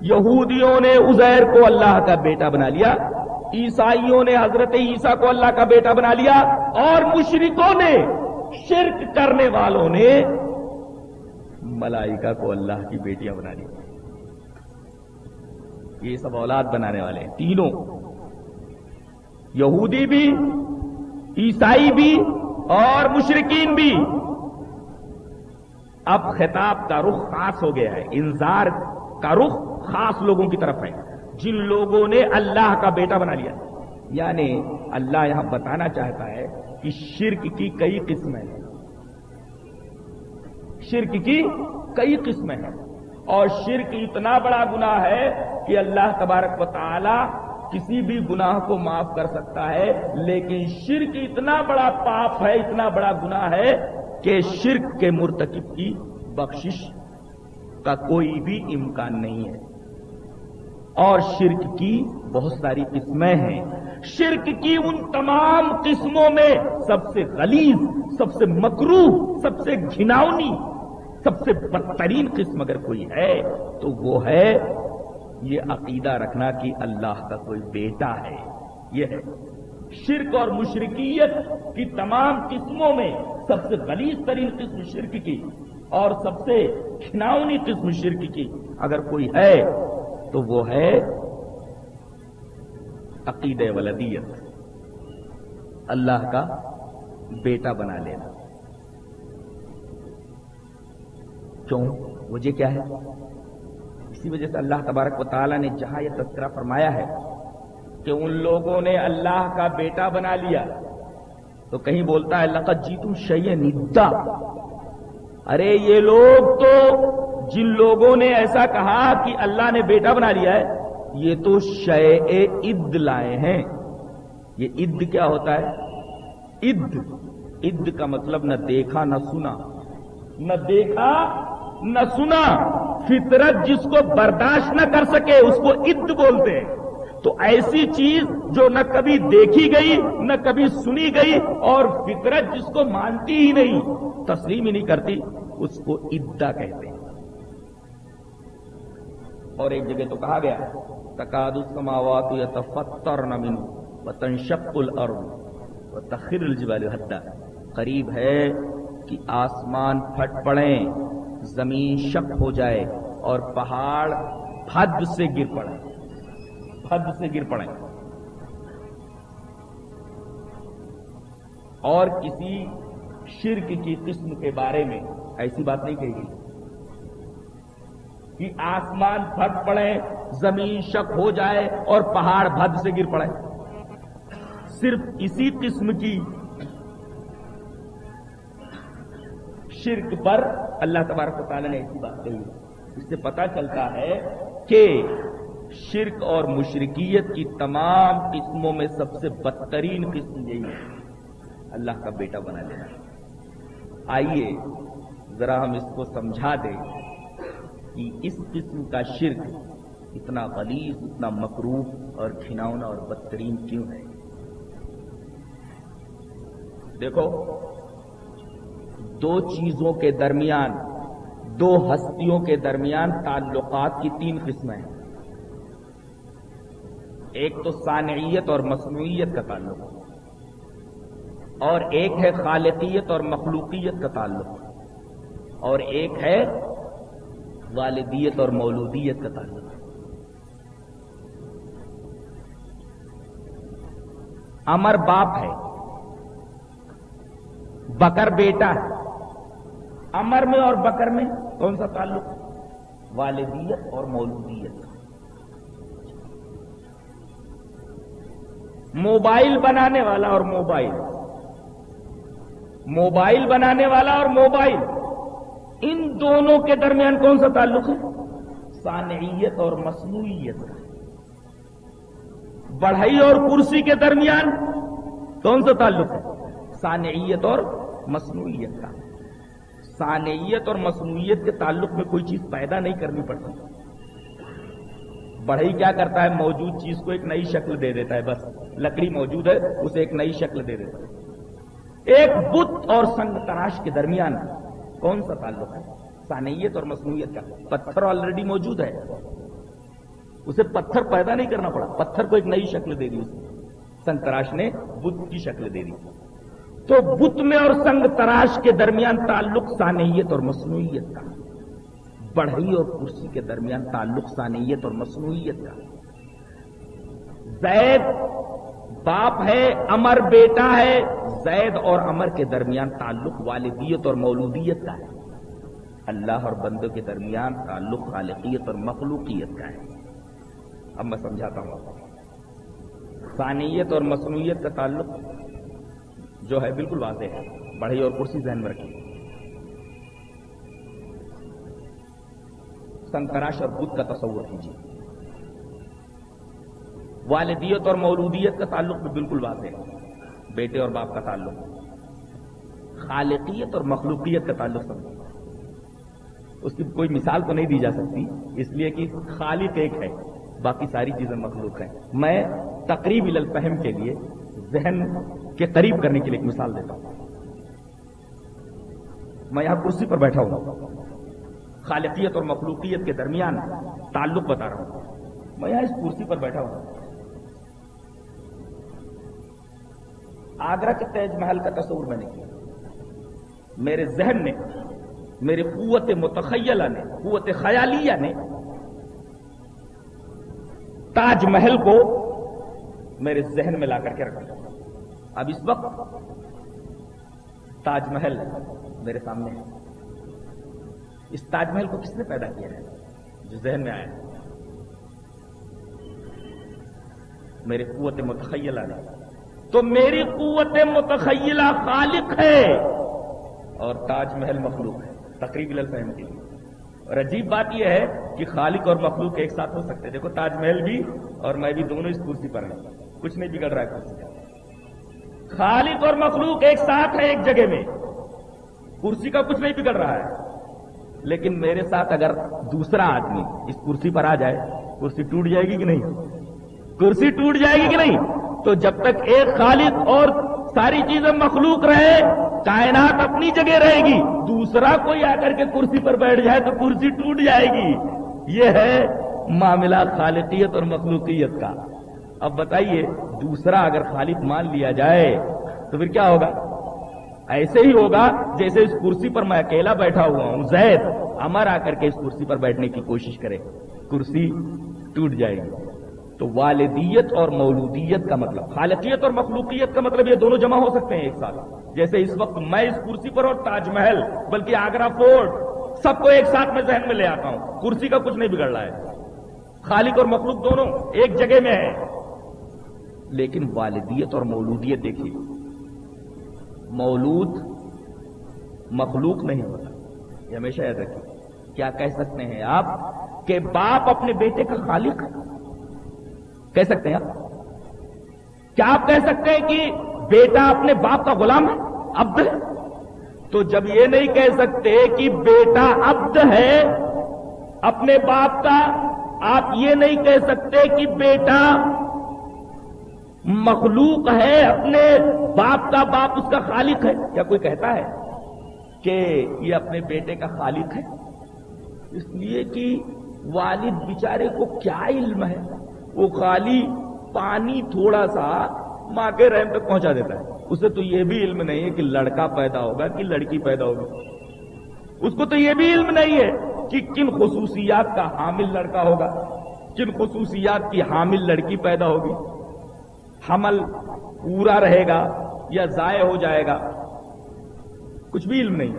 یہودیوں نے عزیر کو اللہ کا بیٹا بنا لیا، عیسائیوں نے حضرت عیسیٰ کو اللہ کا بیٹا بنا لیا، اور مشرکوں نے شرک کرنے والوں نے ملائکہ کو اللہ کی بیٹیاں بنا لی یہ سب اولاد بنانے والے ہیں، تینوں۔ یہودی بھی، عیسائی بھی، اور مشرقین بھی۔ اب خطاب کا رخ خاص ہو گیا ہے، انذار کا رخ خاص لوگوں کی طرف ہے۔ جن لوگوں نے اللہ کا بیٹا بنا لیا۔ یعنی اللہ یہاں بتانا چاہتا ہے کہ شرک کی کئی قسمیں ہیں۔ شرک کی کئی قسمیں ہیں۔ اور شرک اتنا بڑا گناہ ہے کہ اللہ تبارک و تعالی کسی بھی گناہ کو معاف کر سکتا ہے، لیکن شرک اتنا بڑا پاپ ہے، اتنا بڑا گناہ ہے کہ شرک کے مرتکب کی بخشش کا کوئی بھی امکان نہیں ہے۔ اور شرک کی بہت ساری قسمیں ہیں۔ شرک کی ان تمام قسموں میں سب سے غلیظ، سب سے مکرو سب سے گھناؤنی، سب سے بدترین قسم اگر کوئی ہے تو وہ ہے یہ عقیدہ رکھنا کہ اللہ کا کوئی بیٹا ہے۔ یہ ہے۔ شرک اور مشرکیت کی تمام قسموں میں سب سے غلیظ ترین قسم شرک کی اور سب سے کھناؤنی قسم شرک کی۔ اگر کوئی ہے تو وہ ہے عقید ولدیت۔ اللہ کا بیٹا بنا لینا۔ کیوں؟ وجہ کیا ہے؟ اسی وجہ سے اللہ تبارک و تعالیٰ نے جہاں یہ تذکرہ فرمایا ہے کہ ان لوگوں نے اللہ کا بیٹا بنا لیا۔ تو کہیں بولتا ہے لقت جی تم شی ندا۔ ارے یہ لوگ تو، جن لوگوں نے ایسا کہا کہ اللہ نے بیٹا بنا لیا ہے، یہ تو شے عد لائے ہیں۔ یہ عد کیا ہوتا ہے؟ عد عد کا مطلب نہ دیکھا نہ سنا۔ نہ دیکھا نہ سنا۔ فطرت جس کو برداشت نہ کر سکے، اس کو عد بولتے ہیں۔ تو ایسی چیز جو نہ کبھی دیکھی گئی، نہ کبھی سنی گئی اور فطرت جس کو مانتی ہی نہیں، تسلیم ہی نہیں کرتی، اس کو ادا کہتے ہیں۔ اور ایک جگہ تو کہا گیا تقاد السماوات یا تفتر نمن و تنشق الارض و تخر الجبال حدہ قریب ہے کہ آسمان پھٹ پڑے، زمین شک ہو جائے اور پہاڑ پھد سے گر پڑے۔ حد سے گر پڑے۔ اور کسی شرک کی قسم کے بارے میں ایسی بات نہیں کہی گئی۔ کہ آسمان پھٹ پڑے، زمین شک ہو جائے اور پہاڑ بھد سے گر پڑے۔ صرف اسی قسم کی شرک پر اللہ تبارک و تعالیٰ نے ایسی بات کہی۔ اس سے پتا چلتا ہے کہ شرک اور مشرکیت کی تمام قسموں میں سب سے بدترین قسم یہی ہے۔ اللہ کا بیٹا بنا لینا۔ آئیے، ذرا ہم اس کو سمجھا دیں کہ اس قسم کا شرک اتنا غلیظ، اتنا مقروف اور کھناؤنا اور بدترین کیوں ہے؟ دیکھو، دو چیزوں کے درمیان، دو ہستیوں کے درمیان تعلقات کی تین قسمیں ہیں۔ ایک تو ثانعیت اور مصنوعیت کا تعلق اور ایک ہے خالقیت اور مخلوقیت کا تعلق اور ایک ہے والدیت اور مولودیت کا تعلق امر باپ ہے، بکر بیٹا ہے۔ امر میں اور بکر میں کون سا تعلق والدیت اور مولودیت۔ موبائل بنانے والا اور موبائل۔ موبائل بنانے والا اور موبائل۔ ان دونوں کے درمیان کون سا تعلق ہے؟ ثانعیت اور مصنوعیت کا۔ بڑھائی اور کرسی کے درمیان کون سا تعلق ہے؟ ثانعیت اور مصنوعیت کا۔ ثانعیت اور مصنوعیت کے تعلق میں کوئی چیز پیدا نہیں کرنی پڑتی۔ بڑھئی کیا کرتا ہے؟ موجود چیز کو ایک نئی شکل دے دیتا ہے، بس لکڑی موجود ہے، اسے ایک نئی شکل دے دیتا ہے۔ ایک بت اور سنگ تراش کے درمیان کون سا تعلق ہے؟ سانیت اور مصنوعیت کا۔ پتھر آلریڈی موجود ہے۔ اسے پتھر پیدا نہیں کرنا پڑا، پتھر کو ایک نئی شکل دے دی اسے سنگ تراش نے بت کی شکل دے دی۔ تو بت میں اور سنگ تراش کے درمیان تعلق سانیت اور مصنوعیت کا۔ بڑھئی اور کرسی کے درمیان تعلق ثانیت اور مصنوعیت کا۔ زید باپ ہے امر بیٹا ہے۔ زید اور امر کے درمیان تعلق والدیت اور مولودیت کا ہے۔ اللہ اور بندوں کے درمیان تعلق خالقیت اور مخلوقیت کا ہے۔ اب میں سمجھاتا ہوں ثانیت اور مصنوعیت کا تعلق جو ہے بالکل واضح ہے۔ بڑھئی اور کرسی ذہن میں رکھی سنتراش اور بدھ کا تصور کیجیے۔ والدیت اور مولودیت کا تعلق بھی بالکل واضح ہے۔ بیٹے اور باپ کا تعلق۔ خالقیت اور مخلوقیت کا تعلق سمجھے اس کی کوئی مثال تو نہیں دی جا سکتی، اس لیے کہ خالق ایک ہے، باقی ساری چیزیں مخلوق ہیں۔ میں تقریب الفہم کے لیے ذہن کے قریب کرنے کے لیے ایک مثال دیتا ہوں۔ میں یہاں کرسی پر بیٹھا ہوں۔ خالقیت اور مخلوقیت کے درمیان تعلق بتا رہا ہوں۔ میں یہاں اس کرسی پر بیٹھا ہوں۔ آگرہ کے تیج محل کا تصور میں نے کیا۔ میرے ذہن نے میرے قوت متخیلہ نے، قوت خیالیہ نے تاج محل کو میرے ذہن میں لا کر کے رکھا اب اس وقت تاج محل میرے سامنے ہے۔ اس تاج محل کو کس نے پیدا کیا ہے؟ جو ذہن میں آیا۔ میرے قوت متخیلہ نہیں تو میری قوت متخیلہ خالق ہے۔ اور تاج محل مخلوق ہے۔ تقریب الفہم کے لیے۔ اور عجیب بات یہ ہے کہ خالق اور مخلوق ایک ساتھ ہو سکتے دیکھو، تاج محل بھی اور میں بھی دونوں اس کرسی پر ہیں۔ کچھ نہیں بگڑ رہا ہے کرسی کا۔ خالق اور مخلوق ایک ساتھ ہے ایک جگہ میں۔ کرسی کا کچھ نہیں بگڑ رہا ہے۔ لیکن میرے ساتھ اگر دوسرا آدمی اس کرسی پر آ جائے، کرسی ٹوٹ جائے گی کہ نہیں؟ کرسی ٹوٹ جائے گی کہ نہیں؟ تو جب تک ایک خالق اور ساری چیزیں مخلوق رہے، کائنات اپنی جگہ رہے گی، دوسرا کوئی آ کر کے کرسی پر بیٹھ جائے تو کرسی ٹوٹ جائے گی۔ یہ ہے معاملہ خالقیت اور مخلوقیت کا۔ اب بتائیے، دوسرا اگر خالق مان لیا جائے تو پھر کیا ہوگا؟ ایسے ہی ہوگا جیسے اس کرسی پر میں اکیلا بیٹھا ہوا ہوں۔ زید امر آ کر کے اس کرسی پر بیٹھنے کی کوشش کرے۔ کرسی ٹوٹ جائے گی۔ تو والدیت اور مولودیت کا مطلب خالقیت اور مخلوقیت کا مطلب یہ دونوں جمع ہو سکتے ہیں ایک ساتھ۔ جیسے اس وقت میں اس کرسی پر اور تاج محل، بلکہ آگرہ فورٹ، سب کو ایک ساتھ میں ذہن میں لے آتا ہوں۔ کرسی کا کچھ نہیں بگڑ رہا ہے۔ خالق اور مخلوق دونوں ایک جگہ میں ہے لیکن والدیت اور مولودیت دیکھیے۔ مولود مخلوق نہیں ہوتا۔ یہ ہمیشہ یاد رکھیے۔ کیا کہہ سکتے ہیں آپ کہ باپ اپنے بیٹے کا خالق ہے؟ کہہ سکتے ہیں آپ؟ کیا آپ کہہ سکتے ہیں کہ بیٹا اپنے باپ کا غلام ہے؟ عبد ہے۔ تو جب یہ نہیں کہہ سکتے کہ بیٹا عبد ہے، اپنے باپ کا آپ یہ نہیں کہہ سکتے کہ بیٹا مخلوق ہے، اپنے باپ کا باپ اس کا خالق ہے۔ کیا کوئی کہتا ہے کہ یہ اپنے بیٹے کا خالق ہے؟ اس لیے کہ والد بیچارے کو کیا علم ہے؟ وہ خالی پانی تھوڑا سا ماں کے رحم تک پہنچا دیتا ہے۔ اسے تو یہ بھی علم نہیں ہے کہ لڑکا پیدا ہوگا کہ لڑکی پیدا ہوگی۔ اس کو تو یہ بھی علم نہیں ہے کہ کن خصوصیات کا حامل لڑکا ہوگا، کن خصوصیات کی حامل لڑکی پیدا ہوگی۔ حمل پورا رہے گا یا ضائع ہو جائے گا؟ کچھ بھی علم نہیں۔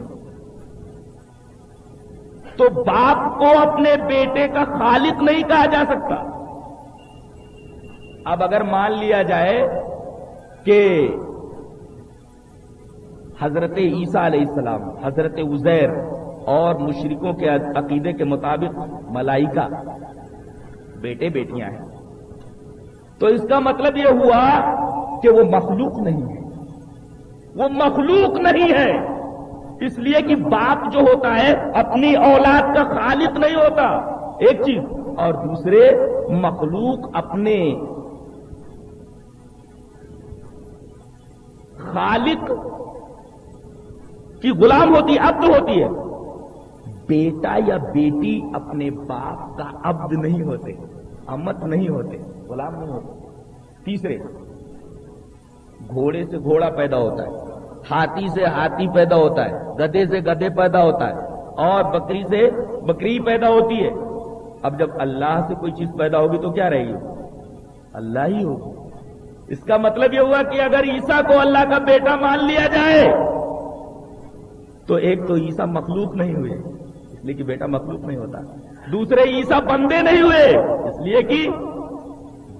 تو باپ کو اپنے بیٹے کا خالق نہیں کہا جا سکتا۔ اب اگر مان لیا جائے کہ حضرت عیسیٰ علیہ السلام، حضرت عزیر اور مشرکوں کے عقیدے کے مطابق ملائکہ، بیٹے بیٹیاں ہیں۔ تو اس کا مطلب یہ ہوا کہ وہ مخلوق نہیں ہے۔ وہ مخلوق نہیں ہے۔ اس لیے کہ باپ جو ہوتا ہے، اپنی اولاد کا خالق نہیں ہوتا۔ ایک چیز۔ اور دوسرے، مخلوق اپنے خالق کی غلام ہوتی، عبد ہوتی ہے۔ بیٹا یا بیٹی اپنے باپ کا عبد نہیں ہوتے، امت نہیں ہوتے، غلام نہیں ہوتے۔ تیسرے، گھوڑے سے گھوڑا پیدا ہوتا ہے، ہاتھی سے ہاتھی پیدا ہوتا ہے گدے سے گدے پیدا ہوتا ہے، اور بکری سے بکری پیدا ہوتی ہے۔ اب جب اللہ سے کوئی چیز پیدا ہوگی تو کیا رہے گی؟ اللہ ہی ہوگی۔ اس کا مطلب یہ ہوا کہ اگر عیسا کو اللہ کا بیٹا مان لیا جائے، تو ایک تو عیسا مخلوق نہیں ہوئے، اس لیے کہ بیٹا مخلوق نہیں ہوتا۔ دوسرے عیسا بندے نہیں ہوئے، اس لیے کہ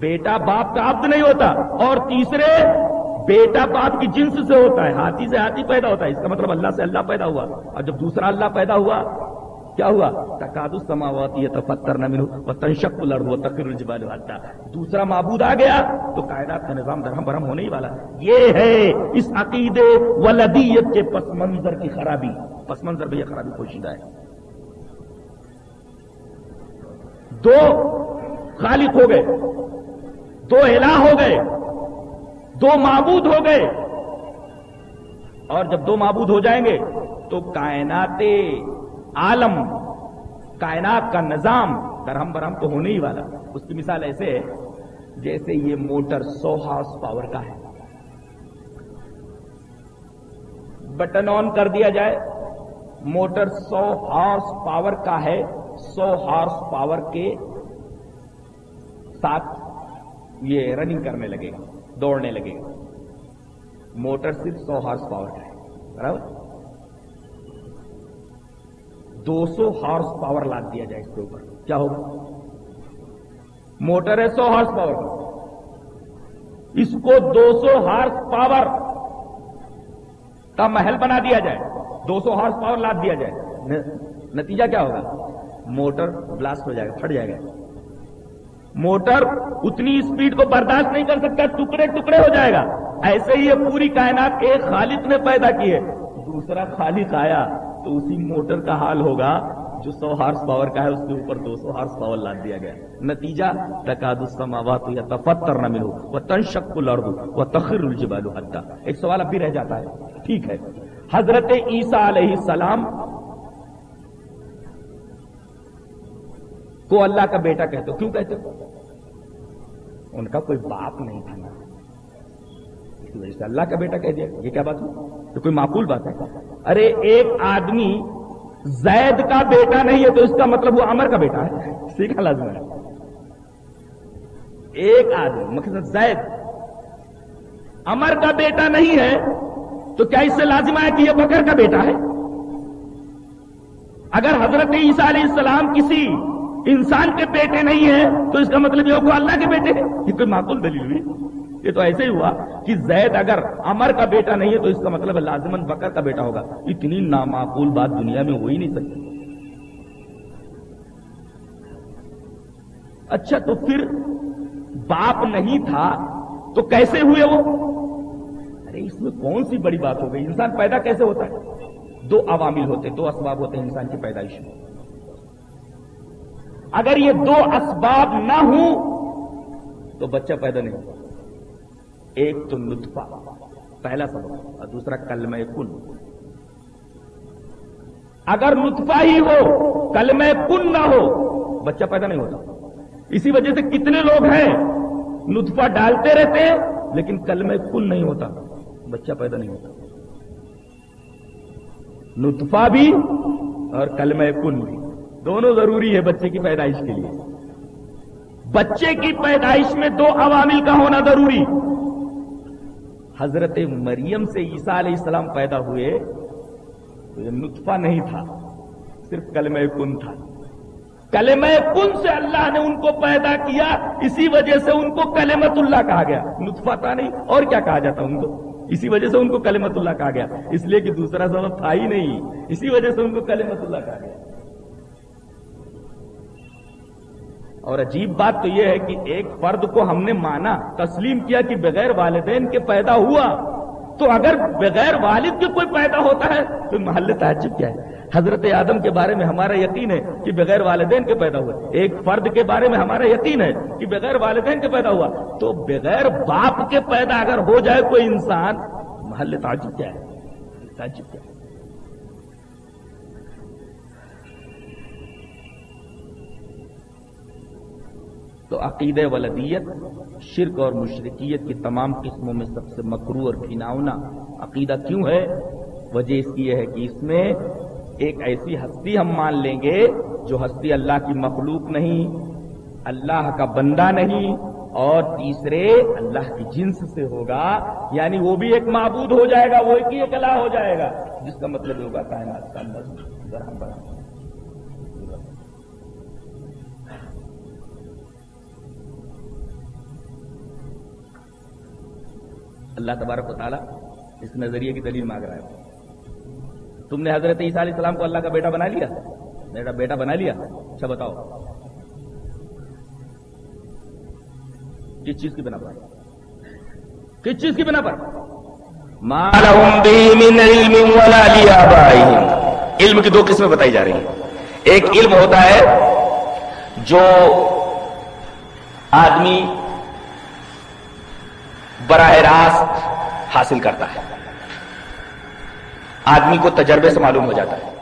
بیٹا باپ کا عبد نہیں ہوتا اور تیسرے بیٹا باپ کی جنس سے ہوتا ہے، ہاتھی سے ہاتھی پیدا ہوتا ہے۔ اس کا مطلب اللہ سے اللہ پیدا ہوا۔ اور جب دوسرا اللہ پیدا ہوا، کیا ہوا؟ تقاد السماوات تفتر نہ ملو وہ تنشق الارض و الجبال حتا دوسرا معبود آ گیا تو کائنات کا نظام درہم برہم ہونے ہی والا۔ یہ ہے اس عقیدے ولدیت کے پس منظر کی خرابی۔ پس منظر بھی یہ خرابی پوشیدہ ہے۔ دو خالق ہو گئے۔ دو الہ ہو گئے، دو معبود ہو گئے۔ اور جب دو معبود ہو جائیں گے تو کائنات عالم، کائنات کا نظام درہم برہم تو ہونے ہی والا۔ اس کی مثال ایسے ہے جیسے یہ موٹر سو ہارس پاور کا ہے۔ بٹن آن کر دیا جائے، موٹر سو ہارس پاور کا ہے، سو ہارس پاور کے ساتھ یہ رننگ کرنے لگے گا، دوڑنے لگے گا۔ موٹر صرف سو ہارس پاور کا ہے، برابر؟ دو سو ہارس پاور لاد دیا جائے اس کے اوپر۔ کیا ہوگا؟ موٹر ہے سو ہارس پاور کا۔ اس کو دو سو ہارس پاور کا محل بنا دیا جائے۔ دو سو ہارس پاور لاد دیا جائے۔ نتیجہ کیا ہوگا؟ موٹر بلاسٹ ہو جائے گا، پھٹ جائے گا۔ موٹر اتنی اسپیڈ کو برداشت نہیں کر سکتا، ٹکڑے ٹکڑے ہو جائے گا۔ ایسے ہی یہ پوری کائنات ایک خالق نے پیدا کی ہے۔ دوسرا خالق آیا تو اسی موٹر کا حال ہوگا جو سو ہارس پاور کا ہے، اس کے اوپر دو سو ہارس پاور لاد دیا گیا۔ نتیجہ، تقاد السماوات یا تفتر نہ ملو وہ تنشک کو لڑ وہ تخر الجبال ایک سوال اب بھی رہ جاتا ہے۔ ٹھیک ہے۔ حضرت عیسیٰ علیہ السلام کو اللہ کا بیٹا کہتے کیوں کہتے ان کا کوئی باپ نہیں تھا نا۔ اس وجہ سے اللہ کا بیٹا کہہ دیا۔ یہ کیا بات ہے؟ کوئی معقول بات ہے؟ ارے، ایک آدمی زید کا بیٹا نہیں ہے تو اس کا مطلب وہ امر کا بیٹا ہے۔ سیکھا لازم ہے ایک آدمی، مقصد زید امر کا بیٹا نہیں ہے تو کیا اس سے لازم ہے کہ یہ بکر کا بیٹا ہے؟ اگر حضرت عیسیٰ علیہ السلام کسی انسان کے بیٹے نہیں ہیں، تو اس کا مطلب یہ ہوگا اللہ کے بیٹے ہیں۔ یہ کوئی معقول دلیل ہوئی یہ تو ایسے ہی ہوا کہ زید اگر امر کا بیٹا نہیں ہے، تو اس کا مطلب لازمن بکر کا بیٹا ہوگا۔ اتنی نامعقول بات دنیا میں ہو ہی نہیں سکتی۔ اچھا تو پھر باپ نہیں تھا، تو کیسے ہوئے وہ؟ ارے، اس میں کون سی بڑی بات ہو گئی؟ انسان پیدا کیسے ہوتا ہے؟ دو عوامل ہوتے، دو اسباب ہوتے ہیں انسان کی پیدائش میں۔ اگر یہ دو اسباب نہ ہوں تو بچہ پیدا نہیں ہوگا ایک تو نطفہ پہلا سبب، اور دوسرا کلمہ کن۔ اگر نطفہ ہی ہو، کلمہ کن نہ ہو، بچہ پیدا نہیں ہوتا۔ اسی وجہ سے کتنے لوگ ہیں نطفہ ڈالتے رہتے لیکن کلمہ کن نہیں ہوتا، بچہ پیدا نہیں ہوتا۔ نطفہ بھی اور کلمہ کن بھی۔ دونوں ضروری ہے بچے کی پیدائش کے لیے۔ بچے کی پیدائش میں دو عوامل کا ہونا ضروری۔ حضرت مریم سے عیسیٰ علیہ السلام پیدا ہوئے تو یہ نطفہ نہیں تھا، صرف کلمہ کن تھا۔ کلمہ کن سے اللہ نے ان کو پیدا کیا، اسی وجہ سے ان کو کلمت اللہ کہا گیا۔ نطفہ تھا نہیں، اور کیا کہا جاتا ان کو؟ اسی وجہ سے ان کو کلمت اللہ کہا گیا۔ اس لیے کہ دوسرا سبب تھا ہی نہیں، اسی وجہ سے ان کو کلمت اللہ کہا گیا۔ اور عجیب بات تو یہ ہے کہ ایک فرد کو ہم نے مانا، تسلیم کیا کہ بغیر والدین کے پیدا ہوا۔ تو اگر بغیر والد کے کوئی پیدا ہوتا ہے، تو محل تعجب کیا ہے؟ حضرت آدم کے بارے میں ہمارا یقین ہے کہ بغیر والدین کے پیدا ہوا۔ ایک فرد کے بارے میں ہمارا یقین ہے کہ بغیر والدین کے پیدا ہوا۔ تو بغیر باپ کے پیدا اگر ہو جائے کوئی انسان، محل تعجب کیا ہے؟ تعجب کیا ہے؟ تو عقید ولدیت، شرک اور مشرقیت کی تمام قسموں میں سب سے مکرو اور گھناؤنا عقیدہ کیوں ہے؟ وجہ اس کی یہ ہے کہ اس میں ایک ایسی ہستی ہم مان لیں گے جو ہستی اللہ کی مخلوق نہیں، اللہ کا بندہ نہیں اور تیسرے اللہ کی جنس سے ہوگا یعنی وہ بھی ایک معبود ہو جائے گا، وہ ایک ہی اکلا ہو جائے گا۔ جس کا مطلب ہوگا کائنات کا اللہ تبارک و تعالیٰ اس نظریے کی دلیل مانگ رہا ہے۔ تم نے حضرت عیسیٰ علیہ السلام کو اللہ کا بیٹا بنا لیا؟ میرا بیٹا بنا لیا؟ اچھا بتاؤ۔ کس چیز کی بنا پر؟ کس چیز کی بنا پر؟ علم کی دو قسمیں بتائی جا رہی ہیں۔ ایک علم ہوتا ہے جو آدمی براہ راست حاصل کرتا ہے۔ آدمی کو تجربے سے معلوم ہو جاتا ہے۔